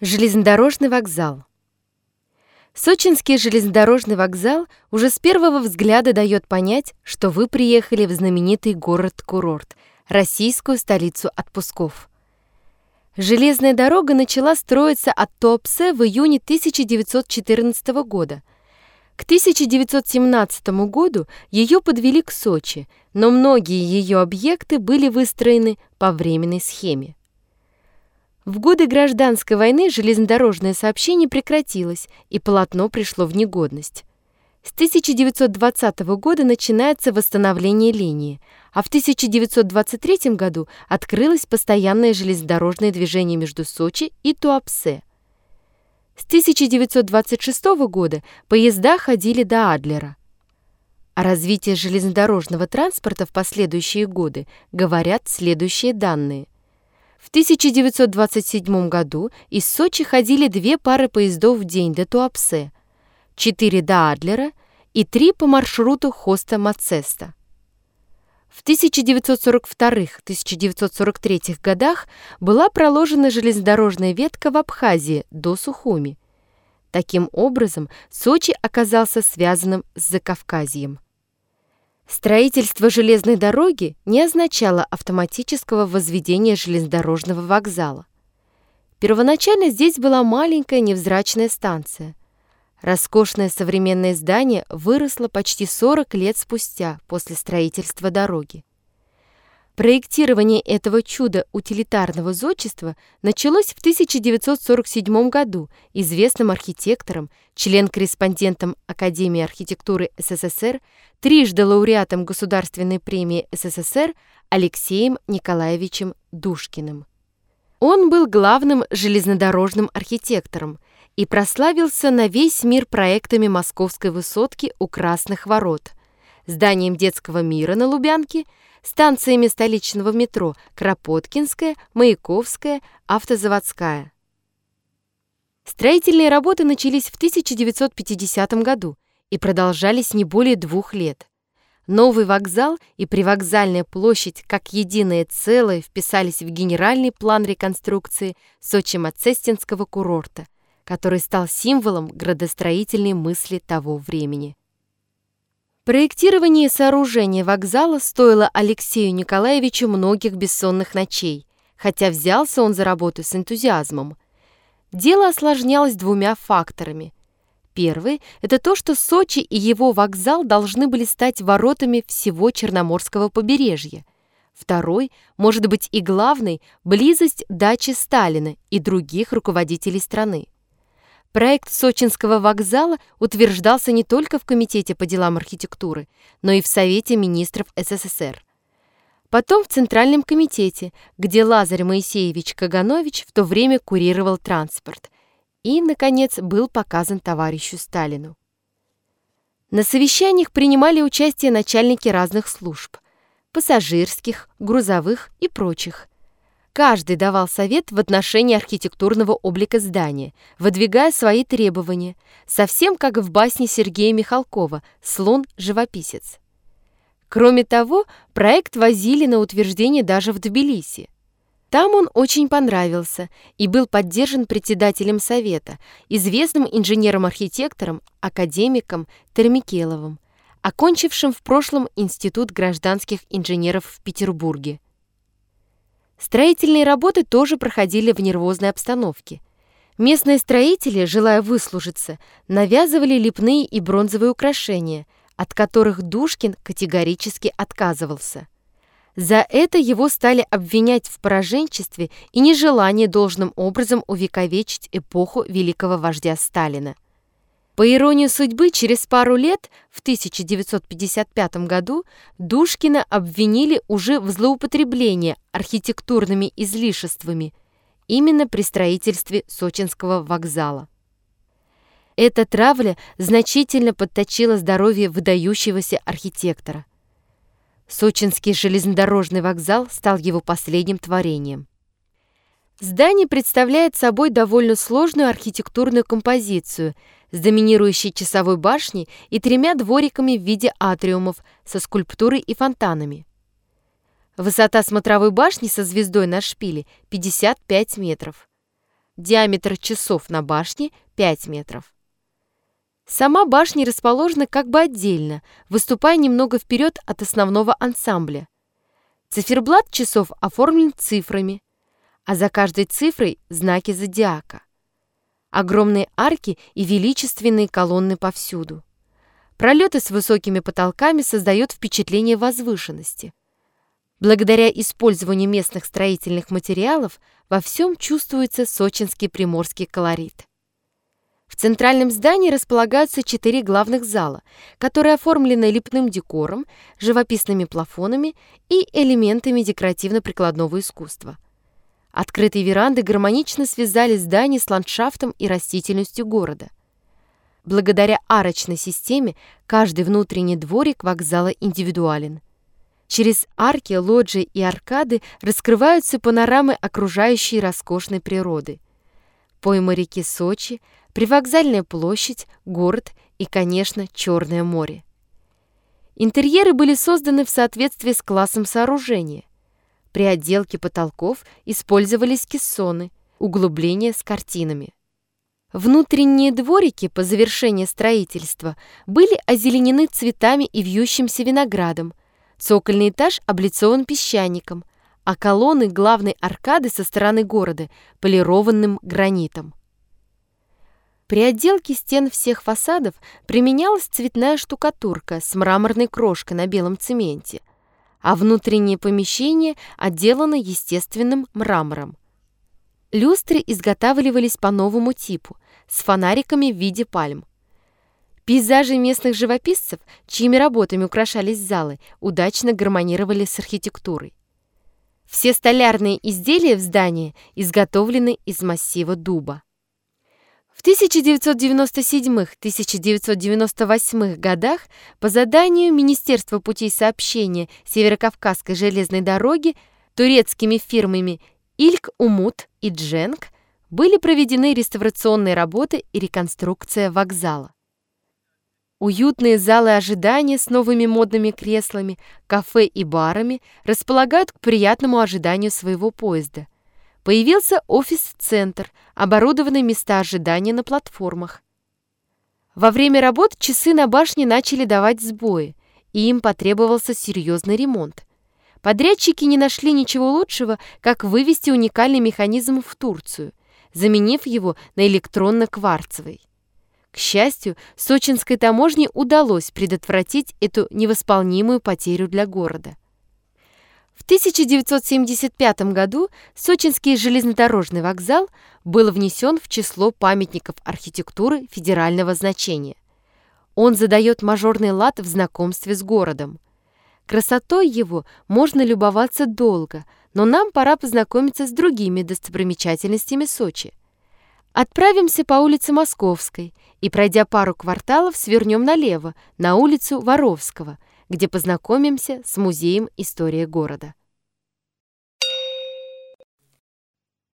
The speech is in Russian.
Железнодорожный вокзал. Сочинский железнодорожный вокзал уже с первого взгляда дает понять, что вы приехали в знаменитый город-курорт, российскую столицу отпусков. Железная дорога начала строиться от Туапсе в июне 1914 года. К 1917 году ее подвели к Сочи, но многие ее объекты были выстроены по временной схеме. В годы гражданской войны железнодорожное сообщение прекратилось, и полотно пришло в негодность. С 1920 года начинается восстановление линии, а в 1923 году открылось постоянное железнодорожное движение между Сочи и Туапсе. С 1926 года поезда ходили до Адлера. О развитии железнодорожного транспорта в последующие годы говорят следующие данные – в 1927 году из Сочи ходили две пары поездов в день до Туапсе, четыре до Адлера и три по маршруту Хоста-Мацеста. В 1942-1943 годах была проложена железнодорожная ветка в Абхазии до Сухуми. Таким образом, Сочи оказался связанным с Закавказьем. Строительство железной дороги не означало автоматического возведения железнодорожного вокзала. Первоначально здесь была маленькая невзрачная станция. Роскошное современное здание выросло почти 40 лет спустя после строительства дороги. Проектирование этого чуда утилитарного зодчества началось в 1947 году известным архитектором, член-корреспондентом Академии архитектуры СССР, трижды лауреатом Государственной премии СССР Алексеем Николаевичем Душкиным. Он был главным железнодорожным архитектором и прославился на весь мир проектами Московской высотки у Красных ворот, зданием детского мира на Лубянке – станциями столичного метро Кропоткинская, Маяковская, Автозаводская. Строительные работы начались в 1950 году и продолжались не более двух лет. Новый вокзал и привокзальная площадь как единое целое вписались в генеральный план реконструкции Сочи-Мацестинского курорта, который стал символом градостроительной мысли того времени. Проектирование сооружения вокзала стоило Алексею Николаевичу многих бессонных ночей, хотя взялся он за работу с энтузиазмом. Дело осложнялось двумя факторами. Первый – это то, что Сочи и его вокзал должны были стать воротами всего Черноморского побережья. Второй, может быть и главный – близость дачи Сталина и других руководителей страны. Проект Сочинского вокзала утверждался не только в Комитете по делам архитектуры, но и в Совете министров СССР. Потом в Центральном комитете, где Лазарь Моисеевич Каганович в то время курировал транспорт. И, наконец, был показан товарищу Сталину. На совещаниях принимали участие начальники разных служб – пассажирских, грузовых и прочих – Каждый давал совет в отношении архитектурного облика здания, выдвигая свои требования, совсем как в басне Сергея Михалкова «Слон-живописец». Кроме того, проект возили на утверждение даже в Тбилиси. Там он очень понравился и был поддержан председателем совета, известным инженером-архитектором, академиком Термикеловым, окончившим в прошлом Институт гражданских инженеров в Петербурге. Строительные работы тоже проходили в нервозной обстановке. Местные строители, желая выслужиться, навязывали лепные и бронзовые украшения, от которых Душкин категорически отказывался. За это его стали обвинять в пораженчестве и нежелании должным образом увековечить эпоху великого вождя Сталина. По иронии судьбы, через пару лет, в 1955 году, Душкина обвинили уже в злоупотреблении архитектурными излишествами именно при строительстве Сочинского вокзала. Эта травля значительно подточила здоровье выдающегося архитектора. Сочинский железнодорожный вокзал стал его последним творением. Здание представляет собой довольно сложную архитектурную композицию с доминирующей часовой башней и тремя двориками в виде атриумов со скульптурой и фонтанами. Высота смотровой башни со звездой на шпиле 55 метров. диаметр часов на башне 5 метров. Сама башня расположена как бы отдельно, выступая немного вперед от основного ансамбля. Циферблат часов оформлен цифрами, а за каждой цифрой знаки зодиака. Огромные арки и величественные колонны повсюду. Пролеты с высокими потолками создают впечатление возвышенности. Благодаря использованию местных строительных материалов во всем чувствуется сочинский приморский колорит. В центральном здании располагаются четыре главных зала, которые оформлены лепным декором, живописными плафонами и элементами декоративно-прикладного искусства. Открытые веранды гармонично связали здание с ландшафтом и растительностью города. Благодаря арочной системе каждый внутренний дворик вокзала индивидуален. Через арки, лоджии и аркады раскрываются панорамы окружающей роскошной природы. Пойма реки Сочи, привокзальная площадь, город и, конечно, Черное море. Интерьеры были созданы в соответствии с классом сооружения. При отделке потолков использовались кессоны, углубления с картинами. Внутренние дворики по завершении строительства были озеленены цветами и вьющимся виноградом, цокольный этаж облицован песчаником, а колонны главной аркады со стороны города полированным гранитом. При отделке стен всех фасадов применялась цветная штукатурка с мраморной крошкой на белом цементе, а внутренние помещения отделаны естественным мрамором. Люстры изготавливались по новому типу, с фонариками в виде пальм. Пейзажи местных живописцев, чьими работами украшались залы, удачно гармонировали с архитектурой. Все столярные изделия в здании изготовлены из массива дуба. В 1997-1998 годах по заданию Министерства путей сообщения Северокавказской железной дороги турецкими фирмами Ильк Умут и Дженк были проведены реставрационные работы и реконструкция вокзала. Уютные залы ожидания с новыми модными креслами, кафе и барами располагают к приятному ожиданию своего поезда – Появился офис-центр, оборудованный места ожидания на платформах. Во время работ часы на башне начали давать сбои, и им потребовался серьезный ремонт. Подрядчики не нашли ничего лучшего, как вывести уникальный механизм в Турцию, заменив его на электронно-кварцевый. К счастью, сочинской таможне удалось предотвратить эту невосполнимую потерю для города. В 1975 году Сочинский железнодорожный вокзал был внесен в число памятников архитектуры федерального значения. Он задает мажорный лад в знакомстве с городом. Красотой его можно любоваться долго, но нам пора познакомиться с другими достопримечательностями Сочи. Отправимся по улице Московской и, пройдя пару кварталов, свернем налево, на улицу Воровского – где познакомимся с Музеем истории города.